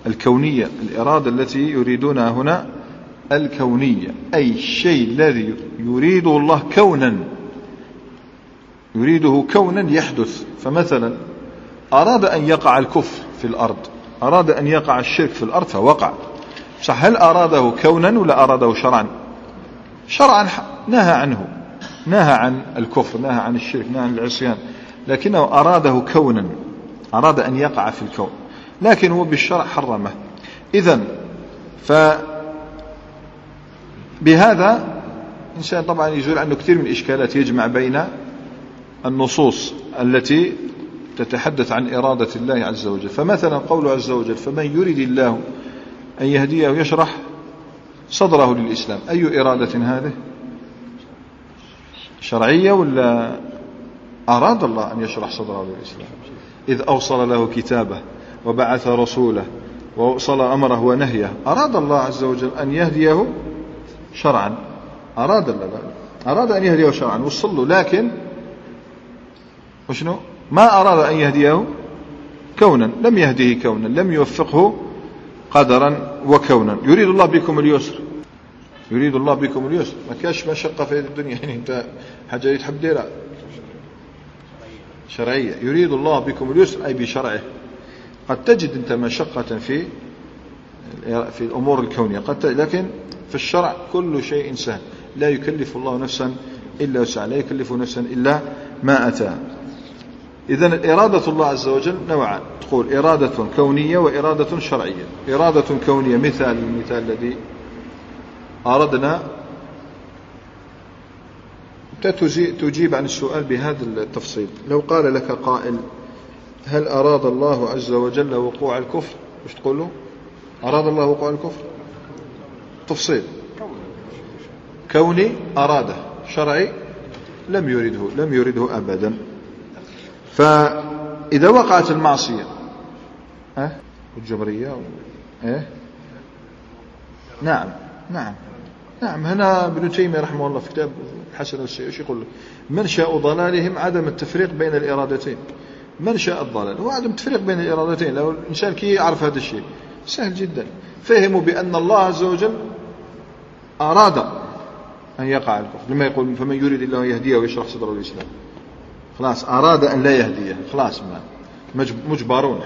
الكونية. الإرادة التي يريدونها هنا الكونية. أي الشيء الذي يريده الله كونا يريده كونا يحدث. فمثلا أراد أن يقع الكفر في الأرض أراد أن يقع الشرك في الأرض فوقع. صح هل أراده كونا ولا أراده شرعا؟ شرعا نهى عنه. نهى عن الكفر نهى عن الشرك نهى عن العصيان. لكنه أراده كونا أراد أن يقع في الكون لكن هو بالشرع حرمه. إذا ف بهذا إنسان طبعا يزول عنه كثير من الإشكالات يجمع بين النصوص التي تتحدث عن إرادة الله عز وجل. فمثلا قوله عز وجل فمن يريد الله أن يهديه يشرح صدره للإسلام. أي إرادة هذه؟ شرعية ولا أراد الله أن يشرح صدره للإسلام. إذ أوصل له كتابه وبعث رسوله ووصل أمره ونهيه. أراد الله عز وجل أن يهديه شرعا. أراد الله أراد أن يهديه شرعا. وصل له. لكن وشنو؟ ما أراد أن يهديه كونا. لم يهديه كونا. لم يوفقه قدرا وكونا. يريد الله بكم اليسر. يريد الله بكم اليسر. ما كاش مشقة في الدنيا. يعني أنت حاجة تحب ديرها. شرعية. يريد الله بكم اليسر أي بشرعه. قد تجد أنت مشقة في في الأمور الكونية. قد لكن في الشرع كل شيء سهل. لا يكلف الله نفسا إلا وسعها لا يكلف نفسا إلا ما أتاها. إذا إرادة الله عز وجل نوعان تقول إرادة كونية وإرادة شرعية. إرادة كونية مثال المثال الذي أردنا تجيب عن السؤال بهذا التفصيل. لو قال لك قائل هل أراد الله عز وجل وقوع الكفر؟ مش تقول له؟ أراد الله وقوع الكفر؟ تفصيل. كوني أراده. شرعي؟ لم يرده لم يرده أبدا. فإذا وقعت المعصية أه؟ الجبرية أه؟ نعم نعم. نعم هنا ابن تيمية رحمه الله في كتاب حسن السيء إيش يقول منشأ ضلالهم عدم التفريق بين الإرادتين. منشأ الضلال هو عدم التفريق بين الإرادتين لو الإنسان كي يعرف هذا الشيء. سهل جدا. فهموا بأن الله عز وجل أراد أن يقع الكفر. لما يقول فمن يريد الله يهديه ويشرح صدره الإسلام خلاص أراد أن لا يهديه. خلاص ما مجبرون.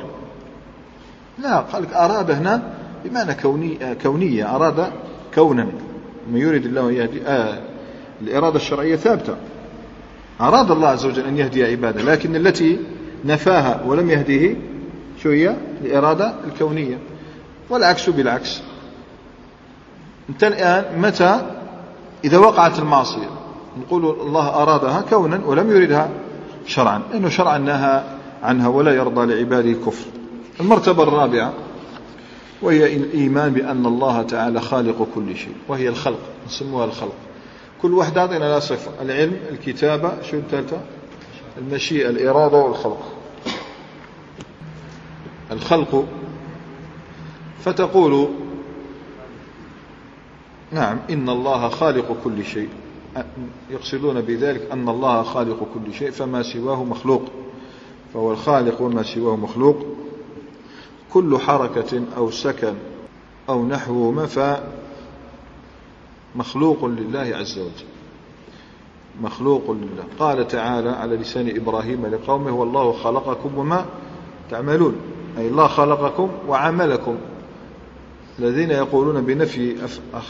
لا قال لك أراد هنا بمعنى كوني كونية أراد كونا. من يريد الله يهدي آه الإرادة الشرعية ثابتة. أراد الله عز وجل أن يهدي عباده لكن التي نفاها ولم يهديه شو هي الإرادة الكونية. والعكس بالعكس. أنت الآن متى؟ إذا وقعت المعصية. نقول الله أرادها كونا ولم يردها شرعا. لأنه شرعا نهى عنها ولا يرضى لعباده الكفر المرتبة الرابعة. وهي الإيمان بأن الله تعالى خالق كل شيء وهي الخلق نسموها الخلق. كل واحدة أعطينا لها صفة العلم الكتابة شو الثالثة؟ المشيئة الإرادة والخلق. الخلق فتقول نعم إن الله خالق كل شيء. يقصدون بذلك أن الله خالق كل شيء فما سواه مخلوق. فهو الخالق وما سواه مخلوق. كل حركة أو سكن أو نحوهما فمخلوق لله عز وجل. مخلوق لله. قال تعالى على لسان إبراهيم لقومه والله خلقكم وما تعملون. أي الله خلقكم وعملكم. الذين يقولون بنفي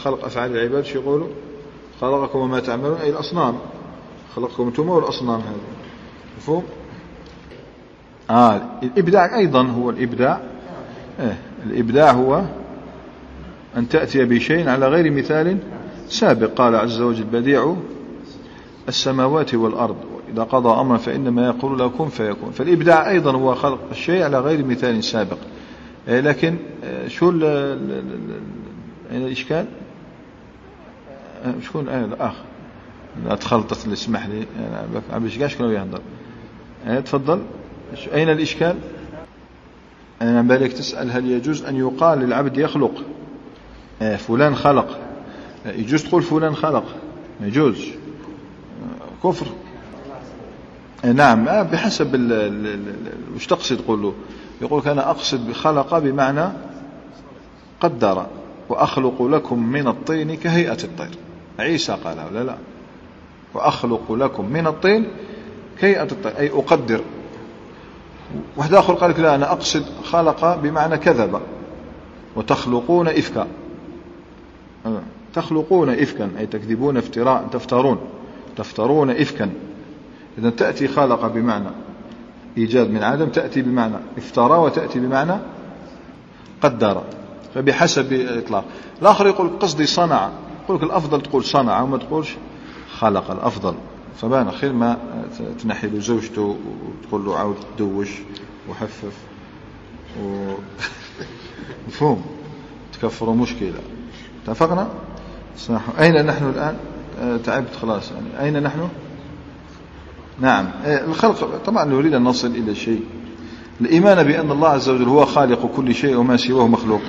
خلق أفعال العباد شو يقولوا؟ خلقكم وما تعملون. أي الأصنام. خلقكم أنتم والأصنام هذه. مفهوم؟ آه الإبداع أيضا هو الإبداع الإبداع هو أن تأتي بشيء على غير مثال سابق. قال عز وجل بديع السماوات والأرض إذا قضى أمرا فإنما يقول له كن فيكون. فالإبداع أيضا هو خلق الشيء على غير مثال سابق. إيه، لكن آه، شو الإشكال؟ شكون؟ أنا الأخ تخلطت اللي اسمح لي. أنا باش كاع شكون يهضر إيه، تفضل. أين الإشكال؟ أنا بالك تسأل هل يجوز أن يقال للعبد يخلق؟ إيه، فلان خلق. يجوز تقول فلان خلق. يجوز. كفر. نعم بحسب وش تقصد تقول له؟ يقول أنا أقصد بخلق بمعنى قدر وأخلق لكم من الطين كهيئة الطير. عيسى قال ولا لا. وأخلق لكم من الطين كهيئة الطير. أي أقدر. واحد آخر قال لك لا أنا أقصد خلق بمعنى كذب. وتخلقون إفكا. تخلقون إفكا أي تكذبون افتراء تفترون. تفترون إفكا. إذا تأتي خلق بمعنى. إيجاد من عدم تأتي بمعنى. افترى وتأتي بمعنى قدر. فبحسب الإطلاق. الآخر يقول قصدي صنع. يقول لك الأفضل تقول صنع وما تقولش خلق الأفضل. فبان خير ما تنحي له زوجته وتقول له عاود تدوش وحفف و... مفهوم. تكفروا مشكلة. اتفقنا؟ أين نحن الآن؟ آه، تعبت خلاص يعني. أين نحن؟ نعم. آه، الخلق طبعا نريد أن نصل إلى شيء. الإيمان بأن الله عز وجل هو خالق كل شيء وما سواه مخلوق.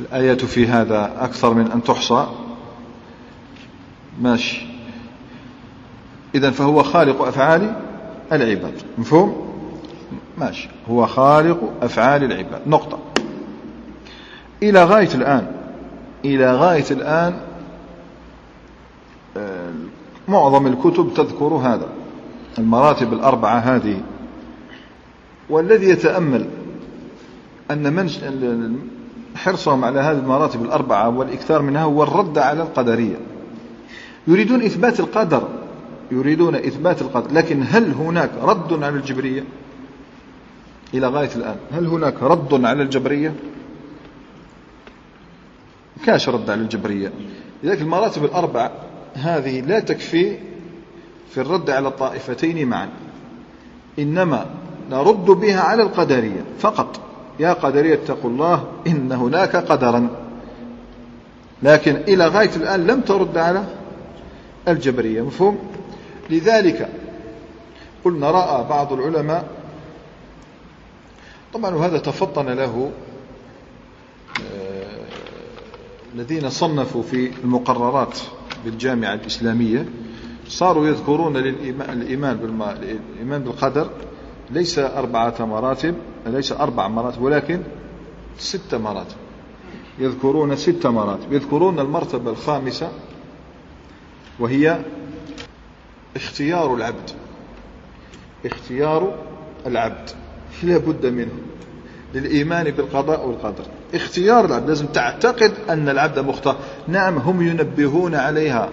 الآيات في هذا أكثر من أن تحصى. ماشي. إذا فهو خالق أفعال العباد. مفهوم؟ ماشي. هو خالق أفعال العباد. نقطة. إلى غاية الآن إلى غاية الآن آه، معظم الكتب تذكر هذا. المراتب الأربعة هذه. والذي يتأمل أن من حرصهم على هذه المراتب الأربعة والإكثار منها هو الرد على القدرية. يريدون إثبات القدر يريدون إثبات القدر لكن هل هناك رد على الجبرية؟ إلى غاية الآن هل هناك رد على الجبرية؟ كاش رد على الجبرية؟ لذلك المراتب الأربع هذه لا تكفي في الرد على الطائفتين معا إنما نرد بها على القدرية فقط. يا قدرية اتقوا الله إن هناك قدرا. لكن إلى غاية الآن لم ترد على الجبرية مفهوم؟ لذلك قلنا رأى بعض العلماء طبعا وهذا تفطن له آه، الذين صنفوا في المقررات بالجامعة الإسلامية صاروا يذكرون للإيمان الإيمان بالقدر ليس أربعة مراتب ليس أربع مراتب ولكن ست مراتب. يذكرون ست مراتب. يذكرون المرتبة الخامسة وهي اختيار العبد. اختيار العبد. لا بد منه للإيمان بالقضاء والقدر. اختيار العبد. لازم تعتقد أن العبد مختار نعم هم ينبهون عليها.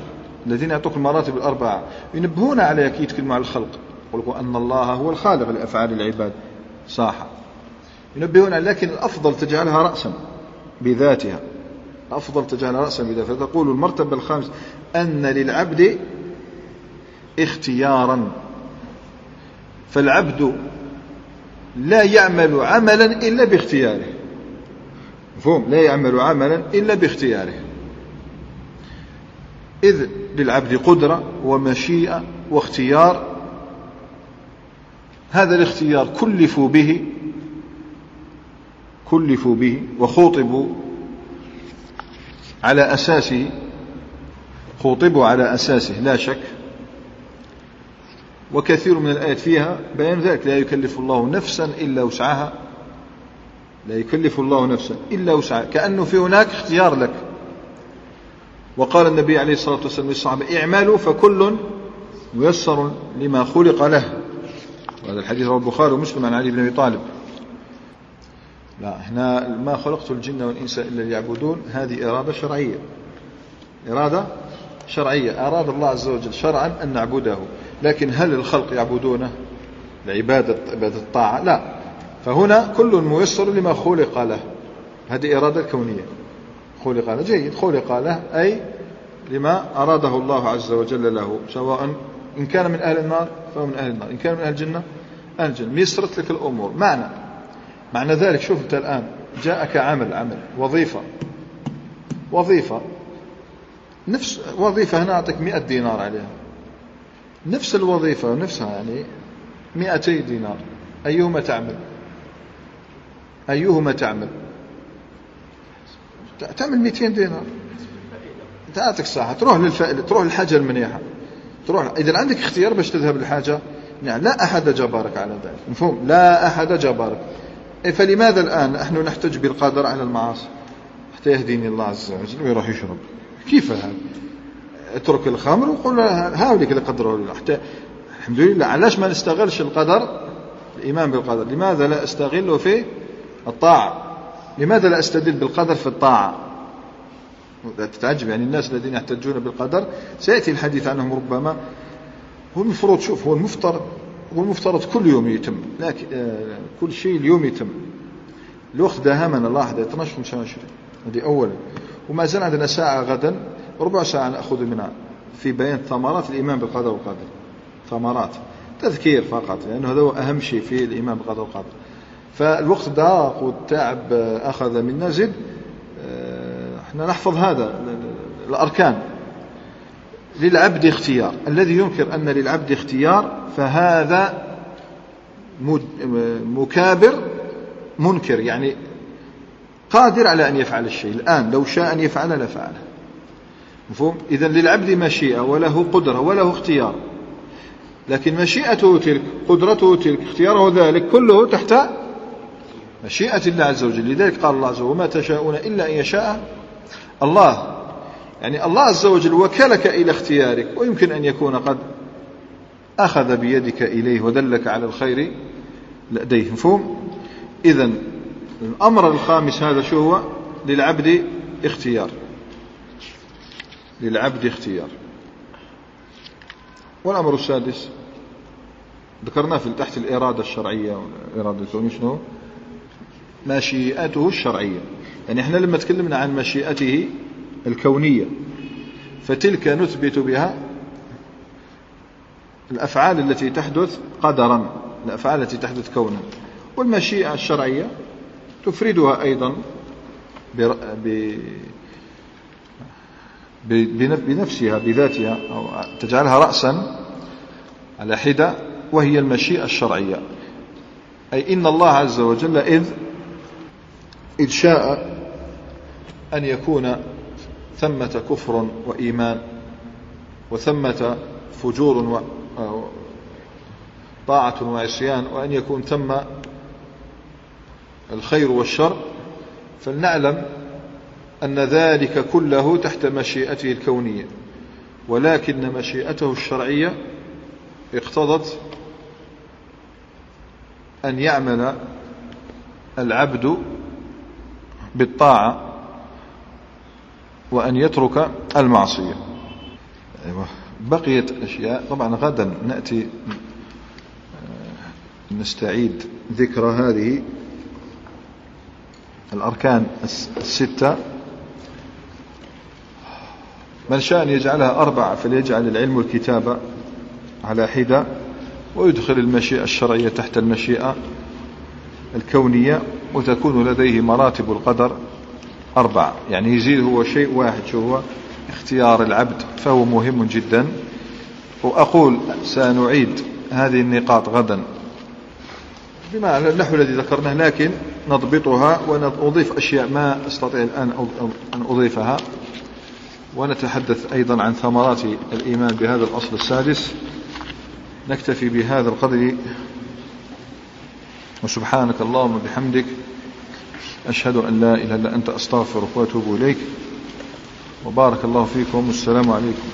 الذين يعطوك المراتب الأربعة. ينبهون عليها كي يتكلموا على الخلق. يقولوا أن الله هو الخالق لأفعال العباد. صح. ينبهون لكن الأفضل تجعلها رأسا بذاتها. أفضل تجعلها رأسا بذاتها. فتقول المرتبة الخامسة أن للعبد اختيارا. فالعبد لا يعمل عملا إلا باختياره. مفهوم؟ لا يعمل عملا إلا باختياره. إذ للعبد قدرة ومشيئة واختيار. هذا الاختيار كلفوا به كلفوا به وخوطبوا على أساسه خوطبوا على أساسه لا شك. وكثير من الآيات فيها بيان ذلك لا يكلف الله نفسا إلا وسعها. لا يكلف الله نفسا إلا وسعها. كأنه في هناك اختيار لك. وقال النبي عليه الصلاة والسلام للصحابة اعملوا فكل ميسر لما خلق له. وهذا الحديث رواه البخاري ومسلم عن علي بن أبي طالب. لا هنا ما خلقت الجن والإنس إلا ليعبدون هذه إرادة شرعية. إرادة شرعية. أراد الله عز وجل شرعا أن نعبده لكن هل الخلق يعبدونه؟ لعبادة عبادة الطاعة؟ لا. فهنا كل ميسر لما خلق له. هذه إرادة كونية. خلق له. جيد. خلق له أي لما أراده الله عز وجل له سواء إن كان من أهل النار فهو من أهل النار. إن كان من أهل الجنة أهل الجنة. ميسرت لك الأمور. معنى. معنى ذلك شوف أنت الآن جاءك عمل عمل وظيفة. وظيفة. نفس وظيفة هنا أعطيك مئة دينار عليها. نفس الوظيفة نفسها يعني مئتي دينار. أيهما تعمل؟ أيهما تعمل؟ تعمل 200 دينار. تعطيك ساعة تروح للفائدة تروح للحاجة المنيحة تروح إذا عندك اختيار باش تذهب للحاجة يعني لا أحد جبارك على ذلك. مفهوم؟ لا أحد جبارك. إيه، فلماذا الآن نحن نحتج بالقدر على المعاصي؟ حتى يهديني الله عز وجل ويروح يشرب. كيف اترك الخمر وقول هاوليك اللي قدره حتى الحمد لله علاش ما نستغلش القدر الإيمان بالقدر؟ لماذا لا أستغله في الطاعة؟ لماذا لا أستدل بالقدر في الطاعة؟ تتعجب يعني الناس الذين يحتجون بالقدر سيأتي الحديث عنهم ربما هو المفروض شوف هو المفترض هو المفترض كل يوم يتم لكن آه كل شيء اليوم يتم. الوقت داهمنا الله 12 25 هذه أولا. وما زال عندنا ساعة غدا ربع ساعة نأخذ منها في بيان ثمرات الإيمان بالقدر والقدر ثمرات. تذكير فقط لأنه هذا هو أهم شيء في الإيمان بالقدر والقدر فالوقت ضاق والتعب أخذ منا زد إحنا نحفظ هذا الأركان. للعبد اختيار. الذي ينكر أن للعبد اختيار فهذا مكابر منكر. يعني قادر على أن يفعل الشيء. الآن لو شاء أن يفعل لفعله مفهوم؟ إذا للعبد مشيئة وله قدرة وله اختيار. لكن مشيئته تلك قدرته تلك اختياره ذلك كله تحت مشيئة الله عز وجل. لذلك قال الله عز وجل وما تشاءون إلا أن يشاء الله. يعني الله عز وجل وكلك إلى اختيارك ويمكن أن يكون قد أخذ بيدك إليه ودلك على الخير لديه. مفهوم؟ إذا الأمر الخامس هذا شو هو؟ للعبد اختيار. للعبد اختيار. والأمر السادس ذكرناه في تحت الإرادة الشرعية الكونية شنو؟ مشيئته الشرعية. يعني إحنا لما تكلمنا عن مشيئته الكونية فتلك نثبت بها الأفعال التي تحدث قدرا الأفعال التي تحدث كونا. والمشيئة الشرعية تفردها أيضا بنفسها بذاتها أو تجعلها رأسا على حدة وهي المشيئة الشرعية. أي إن الله عز وجل إذ إذ شاء أن يكون ثمة كفر وإيمان وثمة فجور وطاعة وعصيان وأن يكون ثم الخير والشر فلنعلم أن ذلك كله تحت مشيئته الكونية ولكن مشيئته الشرعية اقتضت أن يعمل العبد بالطاعة وأن يترك المعصية. أيوة. بقيت أشياء طبعا غدا نأتي آه، نستعيد ذكر هذه الأركان الستة. من شاء أن يجعلها أربعة فليجعل العلم والكتابة على حدة ويدخل المشيئة الشرعية تحت المشيئة الكونية وتكون لديه مراتب القدر أربعة. يعني يزيد هو شيء واحد شو هو؟ اختيار العبد فهو مهم جدا. وأقول سنعيد هذه النقاط غدا. بما النحو الذي ذكرناه لكن نضبطها ونضيف أشياء ما أستطيع الآن أن أضيفها. ونتحدث أيضا عن ثمرات الإيمان بهذا الأصل السادس. نكتفي بهذا القدر. وسبحانك اللهم بحمدك أشهد أن لا إله إلا أنت أستغفرك وأتوب إليك. وبارك الله فيكم. والسلام عليكم.